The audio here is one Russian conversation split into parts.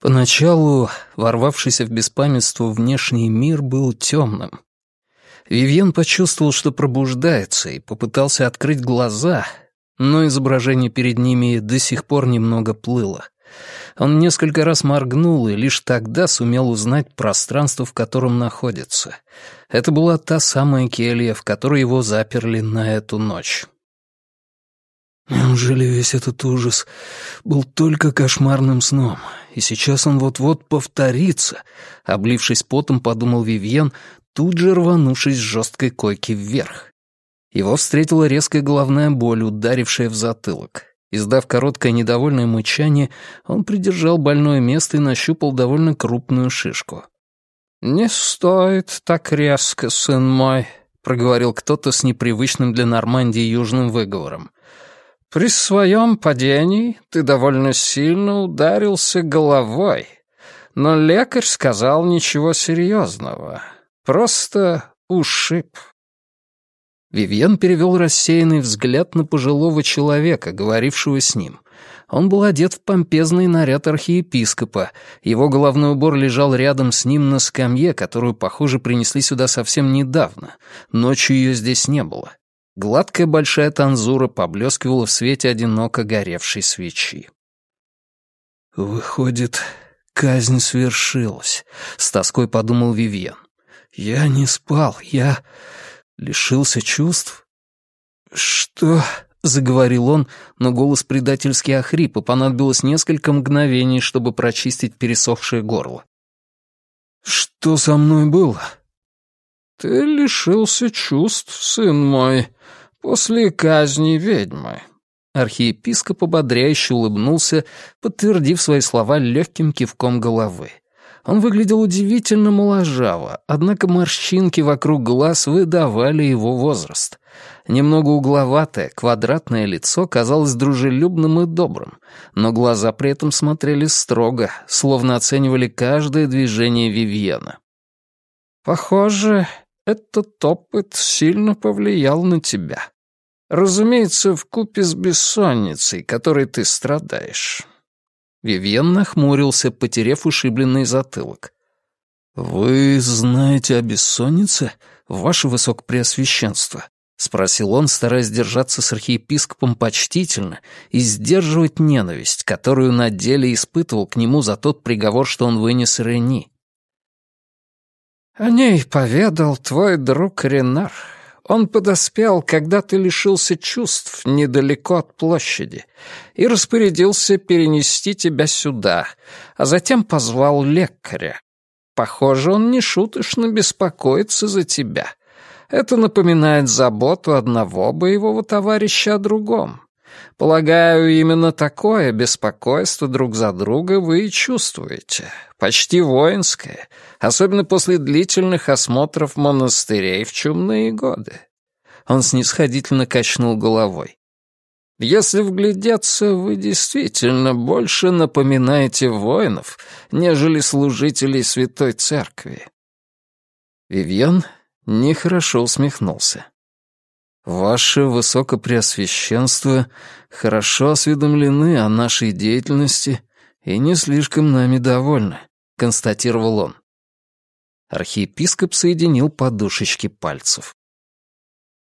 Поначалу ворвавшийся в беспамятство внешний мир был темным. Вивьен почувствовал, что пробуждается, и попытался открыть глаза, но изображение перед ними до сих пор немного плыло. Он несколько раз моргнул и лишь тогда сумел узнать пространство, в котором находится. Это была та самая келья, в которой его заперли на эту ночь. Неужели весь этот ужас был только кошмарным сном, и сейчас он вот-вот повторится? Облившись потом, подумал Вивьен, тут же рванувшись с жесткой койки вверх. Его встретила резкая головная боль, ударившая в затылок. Издав короткое недовольное мычание, он придержал больное место и нащупал довольно крупную шишку. «Не стоит так резко, сын мой», — проговорил кто-то с непривычным для Нормандии южным выговором. При своем падении ты довольно сильно ударился головой, но лекарь сказал ничего серьезного, просто ушиб. Вивьен перевел рассеянный взгляд на пожилого человека, говорившего с ним. Он был одет в помпезный наряд архиепископа. Его головной убор лежал рядом с ним на скамье, которую, похоже, принесли сюда совсем недавно. Ночью ее здесь не было. Гладкая большая танзура поблескивала в свете одиноко горевшей свечи. «Выходит, казнь свершилась», — с тоской подумал Вивьен. «Я не спал, я лишился чувств». «Что?» — заговорил он, но голос предательски охрип, и понадобилось несколько мгновений, чтобы прочистить пересохшее горло. «Что со мной было?» «Ты лишился чувств, сын мой, после казни ведьмы». Архиепископ ободряюще улыбнулся, подтвердив свои слова легким кивком головы. Он выглядел удивительно моложаво, однако морщинки вокруг глаз выдавали его возраст. Немного угловатое, квадратное лицо казалось дружелюбным и добрым, но глаза при этом смотрели строго, словно оценивали каждое движение Вивьена. «Похоже, этот опыт сильно повлиял на тебя. Разумеется, в купе с бессонницей, которой ты страдаешь». Вивьен нахмурился, потеряв ушибленный затылок. «Вы знаете о бессоннице, ваше высокопреосвященство?» — спросил он, стараясь держаться с архиепископом почтительно и сдерживать ненависть, которую на деле испытывал к нему за тот приговор, что он вынес Рени. «О ней поведал твой друг Ренар. Он подоспел, когда ты лишился чувств недалеко от площади, и распорядился перенести тебя сюда, а затем позвал лекаря. Похоже, он не шуточно беспокоится за тебя. Это напоминает заботу одного боевого товарища о другом. Полагаю, именно такое беспокойство друг за друга вы и чувствуете. Почти воинское, особенно после длительных осмотров монастырей в чумные годы. Он снисходительно качнул головой. Если вглядеться, вы действительно больше напоминаете воинов, нежели служителей Святой Церкви. Вивьен нехорошо усмехнулся. «Ваше Высокопреосвященство хорошо осведомлены о нашей деятельности и не слишком нами довольны», — констатировал он. Архиепископ соединил подушечки пальцев.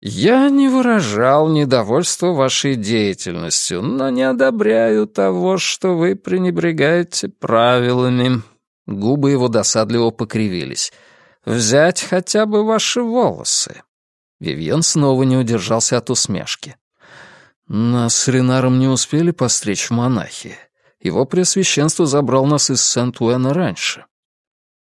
«Я не выражал недовольства вашей деятельностью, но не одобряю того, что вы пренебрегаете правилами». Губы его досадливо покривились. «Взять хотя бы ваши волосы. Вивьен снова не удержался от усмешки. «Нас с Ренаром не успели постричь в монахи. Его Преосвященство забрал нас из Сент-Уэна раньше».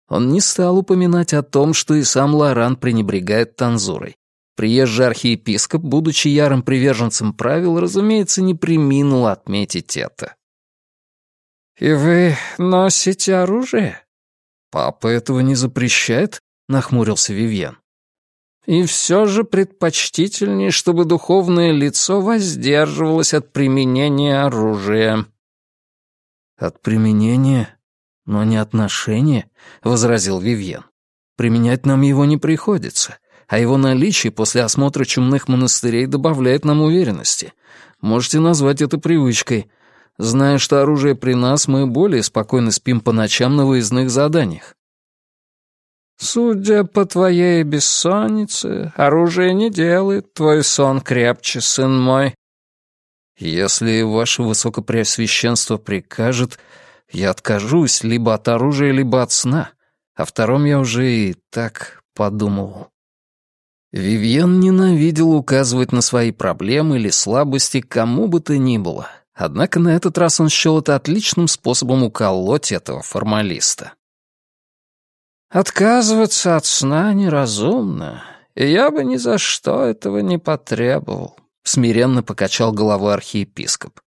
Он не стал упоминать о том, что и сам Лоран пренебрегает танзурой. Приезжий архиепископ, будучи ярым приверженцем правил, разумеется, не приминул отметить это. «И вы носите оружие?» «Папа этого не запрещает?» — нахмурился Вивьен. И все же предпочтительнее, чтобы духовное лицо воздерживалось от применения оружия. От применения «Но не отношение», — возразил Вивьен. «Применять нам его не приходится, а его наличие после осмотра чумных монастырей добавляет нам уверенности. Можете назвать это привычкой. Зная, что оружие при нас, мы более спокойно спим по ночам на выездных заданиях». «Судя по твоей бессоннице, оружие не делает твой сон крепче, сын мой», «Если ваше высокопреосвященство прикажет, я откажусь либо от оружия, либо от сна. О втором я уже и так подумал». Вивьен ненавидел указывать на свои проблемы или слабости кому бы то ни было. Однако на этот раз он счел это отличным способом уколоть этого формалиста. «Отказываться от сна неразумно, и я бы ни за что этого не потребовал. — смиренно покачал головой архиепископ.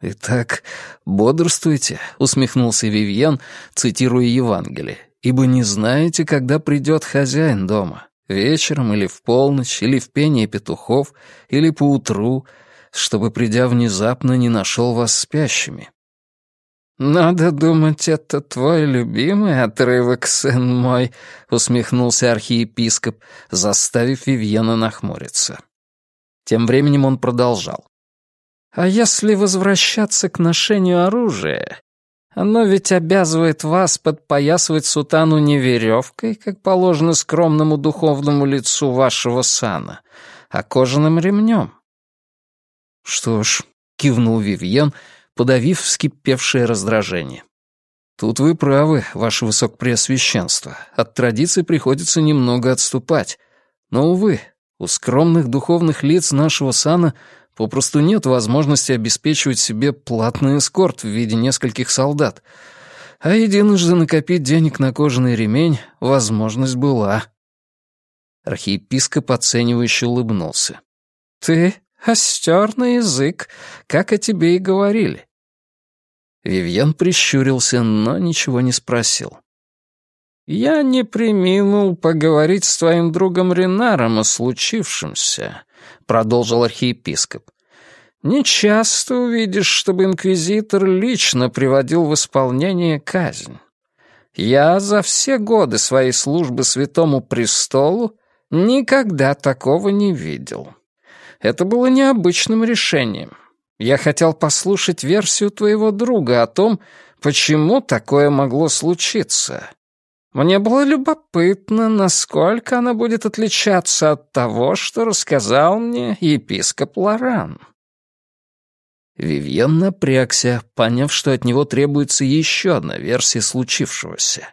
«Итак, бодрствуйте», — усмехнулся Вивьен, цитируя Евангелие, «ибо не знаете, когда придет хозяин дома, вечером или в полночь, или в пение петухов, или поутру, чтобы, придя внезапно, не нашел вас спящими». «Надо думать, это твой любимый отрывок, сын мой», — усмехнулся архиепископ, заставив Вивьена нахмуриться. Тем временем он продолжал. «А если возвращаться к ношению оружия, оно ведь обязывает вас подпоясывать сутану не веревкой, как положено скромному духовному лицу вашего сана, а кожаным ремнем». «Что ж», — кивнул Вивьен, подавив вскипевшее раздражение. «Тут вы правы, ваше высокопреосвященство. От традиции приходится немного отступать. Но, увы, у скромных духовных лиц нашего сана попросту нет возможности обеспечивать себе платный эскорт в виде нескольких солдат. А единожды накопить денег на кожаный ремень возможность была. Архиепископ оценивающе улыбнулся. «Ты остер на язык, как о тебе и говорили». Вивьен прищурился, но ничего не спросил. «Я не приминул поговорить с твоим другом Ренаром о случившемся», — продолжил архиепископ. «Не часто увидишь, чтобы инквизитор лично приводил в исполнение казнь. Я за все годы своей службы Святому Престолу никогда такого не видел. Это было необычным решением. Я хотел послушать версию твоего друга о том, почему такое могло случиться». Мне было любопытно, насколько она будет отличаться от того, что рассказал мне епископ Лоран. Вивьен напрягся, поняв, что от него требуется еще одна версия случившегося.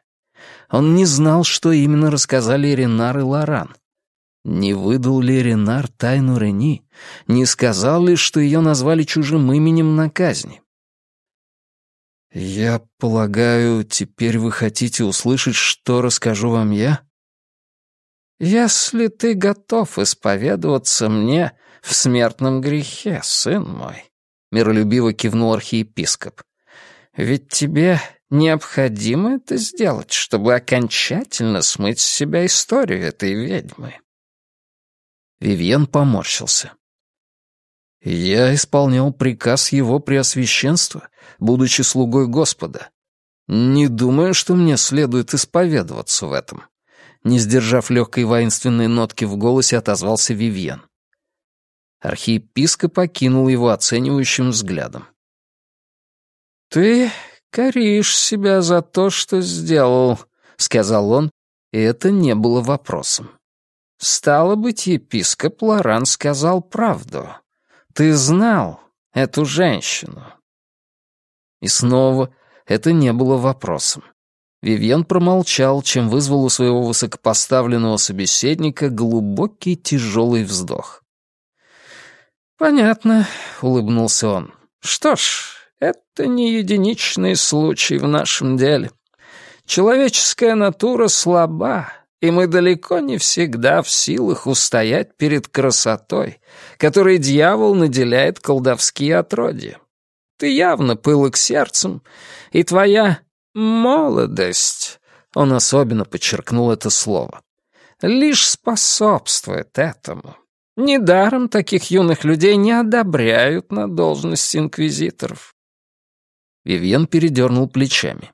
Он не знал, что именно рассказали Ренар и Лоран. Не выдал ли Ренар тайну Рени? Не сказал ли, что ее назвали чужим именем на казни? «Я полагаю, теперь вы хотите услышать, что расскажу вам я?» «Если ты готов исповедоваться мне в смертном грехе, сын мой», — миролюбиво кивнул архиепископ, «ведь тебе необходимо это сделать, чтобы окончательно смыть с себя историю этой ведьмы». Вивьен поморщился. Я исполнял приказ его преосвященства, будучи слугой Господа. Не думаю, что мне следует исповедоваться в этом. Не сдержав легкой воинственной нотки в голосе, отозвался Вивьен. Архиепископ покинул его оценивающим взглядом. «Ты коришь себя за то, что сделал», — сказал он, и это не было вопросом. «Стало быть, епископ Лоран сказал правду. Ты знал эту женщину?» И снова это не было вопросом. Вивьен промолчал, чем вызвал у своего высокопоставленного собеседника глубокий тяжелый вздох. «Понятно», — улыбнулся он. «Что ж, это не единичный случай в нашем деле. Человеческая натура слаба, и мы далеко не всегда в силах устоять перед красотой, которой дьявол наделяет колдовские отродья. Ты явно пылок сердцем, и твоя молодость, он особенно подчеркнул это слово, лишь способствует этому. Недаром таких юных людей не одобряют на должность инквизиторов. Вивьен передернул плечами.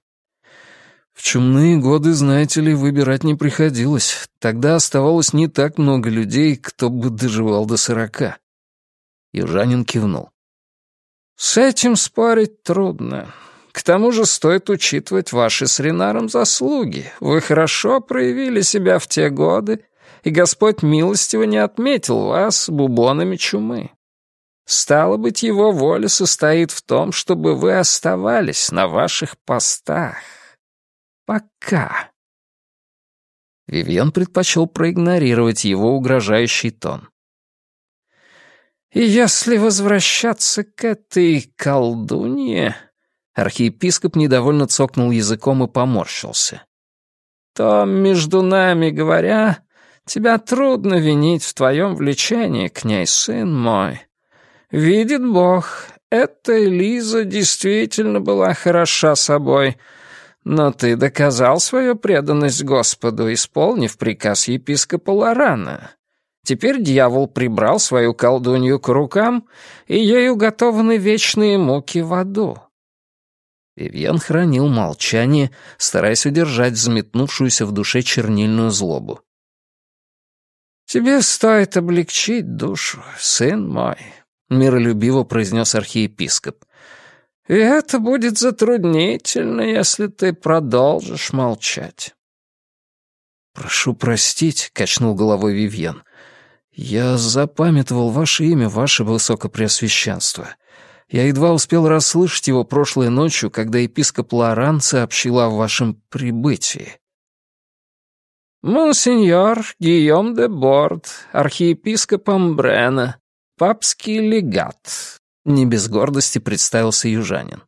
В чумные годы, знаете ли, выбирать не приходилось. Тогда оставалось не так много людей, кто бы доживал до сорока. Южанин кивнул. «С этим спорить трудно. К тому же стоит учитывать ваши с Ренаром заслуги. Вы хорошо проявили себя в те годы, и Господь милостиво не отметил вас бубонами чумы. Стало быть, его воля состоит в том, чтобы вы оставались на ваших постах. Пока. Вивьен предпочел проигнорировать его угрожающий тон. «И если возвращаться к этой колдунье...» Архиепископ недовольно цокнул языком и поморщился. «То, между нами говоря, тебя трудно винить в твоем влечении к ней, сын мой. Видит Бог, эта Элиза действительно была хороша собой, но ты доказал свою преданность Господу, исполнив приказ епископа Лорана. Теперь дьявол прибрал свою колдунью к рукам, и ей уготованы вечные муки в аду». Вивьен хранил молчание, стараясь удержать взметнувшуюся в душе чернильную злобу. «Тебе стоит облегчить душу, сын мой», — миролюбиво произнес архиепископ. И это будет затруднительно, если ты продолжишь молчать. «Прошу простить», — качнул головой Вивьен. «Я запамятовал ваше имя, ваше высокопреосвященство. Я едва успел расслышать его прошлой ночью, когда епископ Лоран сообщил о вашем прибытии». «Монсеньор Гийом де Борд, архиепископ Амбрена, папский легат, не без гордости представился южанин.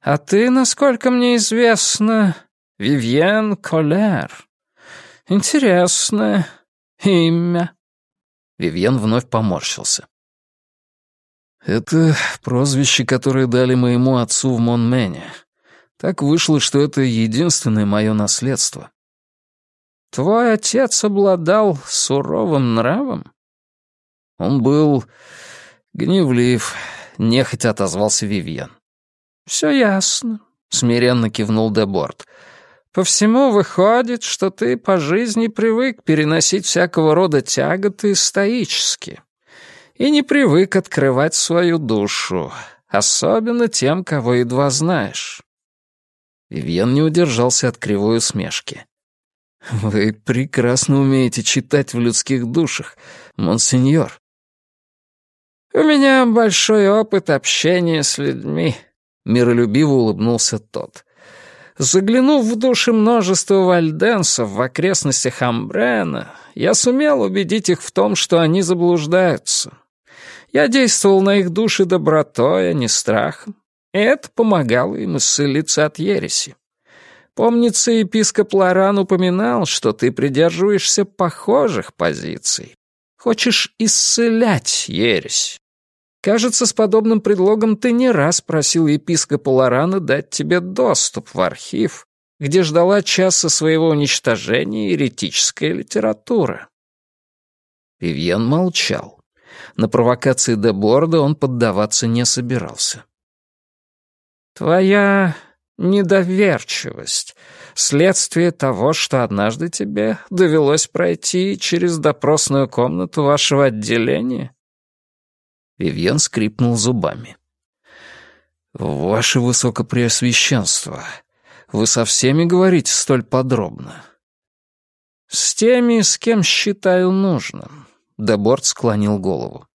«А ты, насколько мне известно, Вивьен Колер. Интересное имя». Вивьен вновь поморщился. «Это прозвище, которое дали моему отцу в Монмене. Так вышло, что это единственное мое наследство». «Твой отец обладал суровым нравом?» «Он был «Гневлив», — нехотя отозвался Вивьен. «Все ясно», — смиренно кивнул Деборд. «По всему выходит, что ты по жизни привык переносить всякого рода тяготы стоически и не привык открывать свою душу, особенно тем, кого едва знаешь». Вивьен не удержался от кривой усмешки. «Вы прекрасно умеете читать в людских душах, монсеньор. «У меня большой опыт общения с людьми», — миролюбиво улыбнулся тот. «Заглянув в души множества вальденсов в окрестностях Амбрена, я сумел убедить их в том, что они заблуждаются. Я действовал на их души добротой, а не страхом, и это помогало им исцелиться от ереси. Помнится, епископ Лоран упоминал, что ты придерживаешься похожих позиций. Хочешь исцелять ересь. Кажется, с подобным предлогом ты не раз просил епископа Лорана дать тебе доступ в архив, где ждала часа своего уничтожения еретическая литература. Вивьен молчал. На провокации де Борда он поддаваться не собирался. «Твоя недоверчивость — следствие того, что однажды тебе довелось пройти через допросную комнату вашего отделения?» Вивьен скрипнул зубами. «Ваше Высокопреосвященство, вы со всеми говорите столь подробно?» «С теми, с кем считаю нужным», — Деборт склонил голову.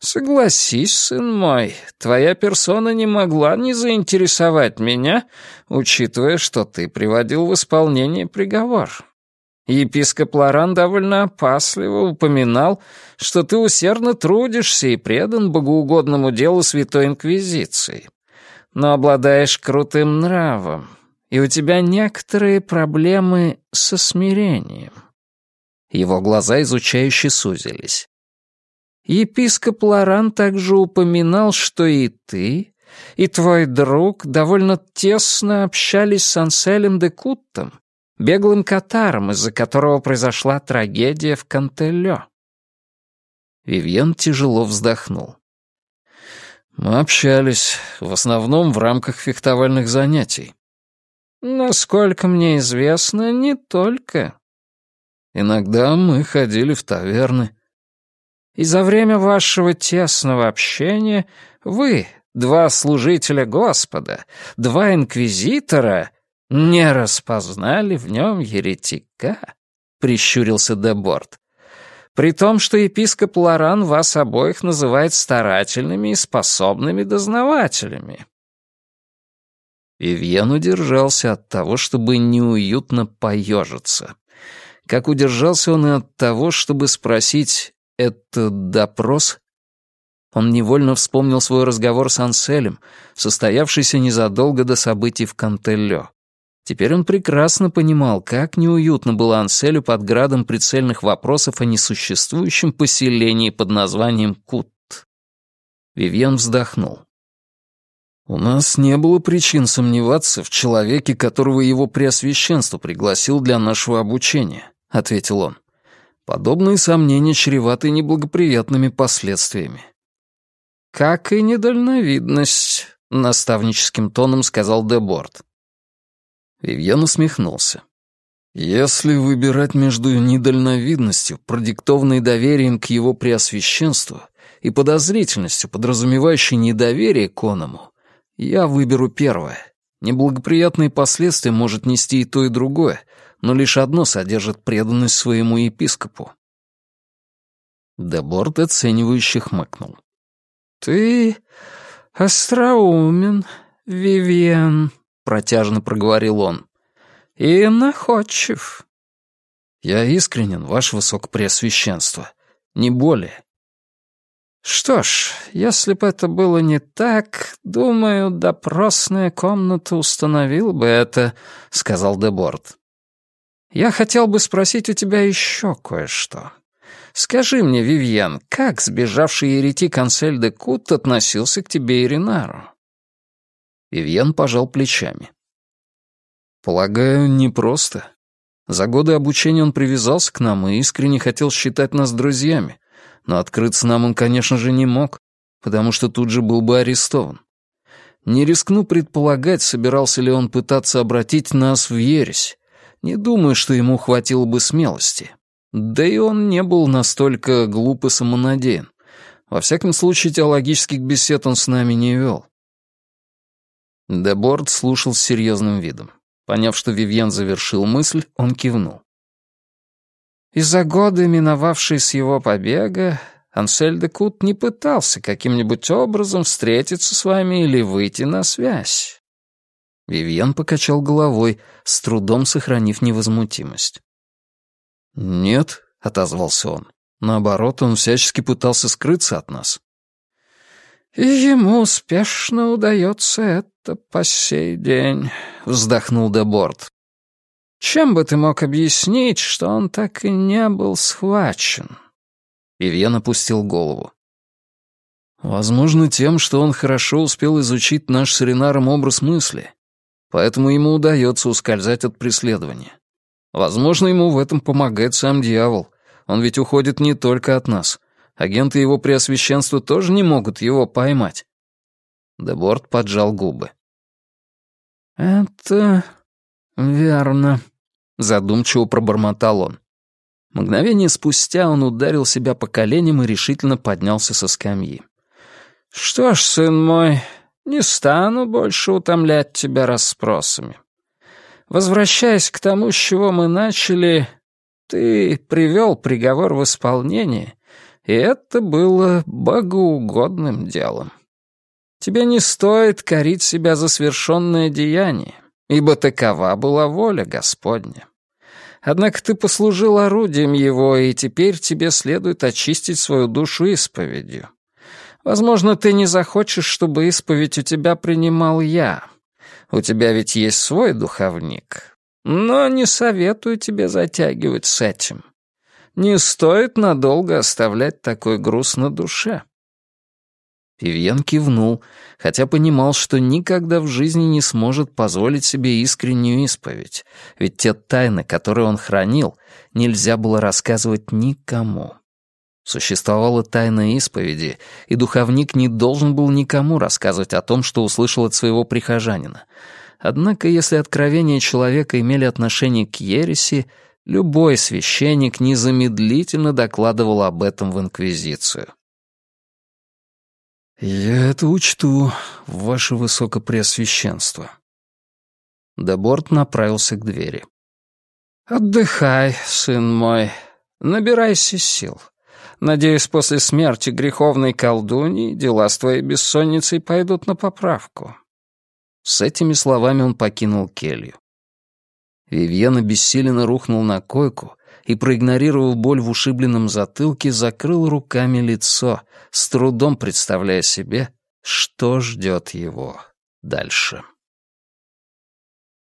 «Согласись, сын мой, твоя персона не могла не заинтересовать меня, учитывая, что ты приводил в исполнение приговор. Епископ Лоран довольно опасливо упоминал, что ты усердно трудишься и предан богоугодному делу Святой Инквизиции, но обладаешь крутым нравом, и у тебя некоторые проблемы со смирением». Его глаза изучающе сузились. Епископ Лоран также упоминал, что и ты, и твой друг довольно тесно общались с Анселем де Куттом, беглым катаром, из-за которого произошла трагедия в Кантелё. Вивьен тяжело вздохнул. Мы общались, в основном в рамках фехтовальных занятий. Насколько мне известно, не только. Иногда мы ходили в таверны. И за время вашего тесного общения вы, два служителя Господа, два инквизитора, не распознали в нем еретика, прищурился Деборт. При том, что епископ Лоран вас обоих называет старательными и способными дознавателями. Вивьен удержался от того, чтобы неуютно поежиться. Как удержался он и от того, чтобы спросить «это допрос?» Он невольно вспомнил свой разговор с Анселем, состоявшийся незадолго до событий в Кантелло. Теперь он прекрасно понимал, как неуютно было Анселю под градом прицельных вопросов о несуществующем поселении под названием Кут. Вивьен вздохнул. «У нас не было причин сомневаться в человеке, которого его преосвященство пригласил для нашего обучения», — ответил он. «Подобные сомнения чреваты неблагоприятными последствиями». «Как и недальновидность», — наставническим тоном сказал Деборт. Вивьен усмехнулся. «Если выбирать между недальновидностью, продиктованной доверием к его преосвященству, и подозрительностью, подразумевающей недоверие к оному, я выберу первое. Неблагоприятные последствия может нести и то, и другое, но лишь одно содержит преданность своему епископу». Деборт оценивающе хмыкнул. «Ты остроумен, Вивьен», — протяжно проговорил он. «И находчив». «Я искренен, ваше высокопреосвященство. Не более». «Что ж, если бы это было не так, думаю, допросная комната установила бы это», — сказал Деборд. «Я хотел бы спросить у тебя еще кое-что. Скажи мне, Вивьен, как сбежавший еретик Ансель де Кут относился к тебе и Ренару?» Вивьен пожал плечами. «Полагаю, непросто. За годы обучения он привязался к нам и искренне хотел считать нас друзьями, но открыться нам он, конечно же, не мог, потому что тут же был бы арестован. Не рискну предполагать, собирался ли он пытаться обратить нас в ересь. Не думаю, что ему хватило бы смелости. Да и он не был настолько глуп и самонадеян. Во всяком случае, теологических бесед он с нами не вел. Деборд слушал с серьезным видом. Поняв, что Вивьен завершил мысль, он кивнул. И за годы, миновавшие с его побега, Ансель де Кут не пытался каким-нибудь образом встретиться с вами или выйти на связь. Вивьен покачал головой, с трудом сохранив невозмутимость. «Нет», — отозвался он. «Наоборот, он всячески пытался скрыться от нас». «И ему успешно удается это по сей день», — вздохнул Деборд. «Чем бы ты мог объяснить, что он так и не был схвачен?» Вивьен опустил голову. «Возможно, тем, что он хорошо успел изучить наш с Ренаром образ мысли, поэтому ему удается ускользать от преследования. Возможно, ему в этом помогает сам дьявол. Он ведь уходит не только от нас. Агенты его преосвященства тоже не могут его поймать. Деборт поджал губы. «Это верно», — задумчиво пробормотал он. Мгновение спустя он ударил себя по коленям и решительно поднялся со скамьи. «Что ж, сын мой, не стану больше утомлять тебя расспросами. Возвращаясь к тому, с чего мы начали, ты привел приговор в исполнение и это было богоугодным делом. Тебе не стоит корить себя за свершенное деяние, ибо такова была воля Господня. Однако ты послужил орудием его, и теперь тебе следует очистить свою душу исповедью. Возможно, ты не захочешь, чтобы исповедь у тебя принимал я. У тебя ведь есть свой духовник. Но не советую тебе затягивать с этим. Не стоит надолго оставлять такой груз на душе». Пивьен кивнул, хотя понимал, что никогда в жизни не сможет позволить себе искреннюю исповедь, ведь те тайны, которые он хранил, нельзя было рассказывать никому. Существовала тайна исповеди, и духовник не должен был никому рассказывать о том, что услышал от своего прихожанина. Однако, если откровения человека имели отношение к ереси, любой священник незамедлительно докладывал об этом в Инквизицию. «Я это учту, ваше высокопреосвященство». Деборт направился к двери. «Отдыхай, сын мой, набирайся сил. Надеюсь, после смерти греховной колдуньи дела с твоей бессонницей пойдут на поправку». С этими словами он покинул келью. Вивьен обессиленно рухнул на койку и, проигнорировав боль в ушибленном затылке, закрыл руками лицо, с трудом представляя себе, что ждет его дальше.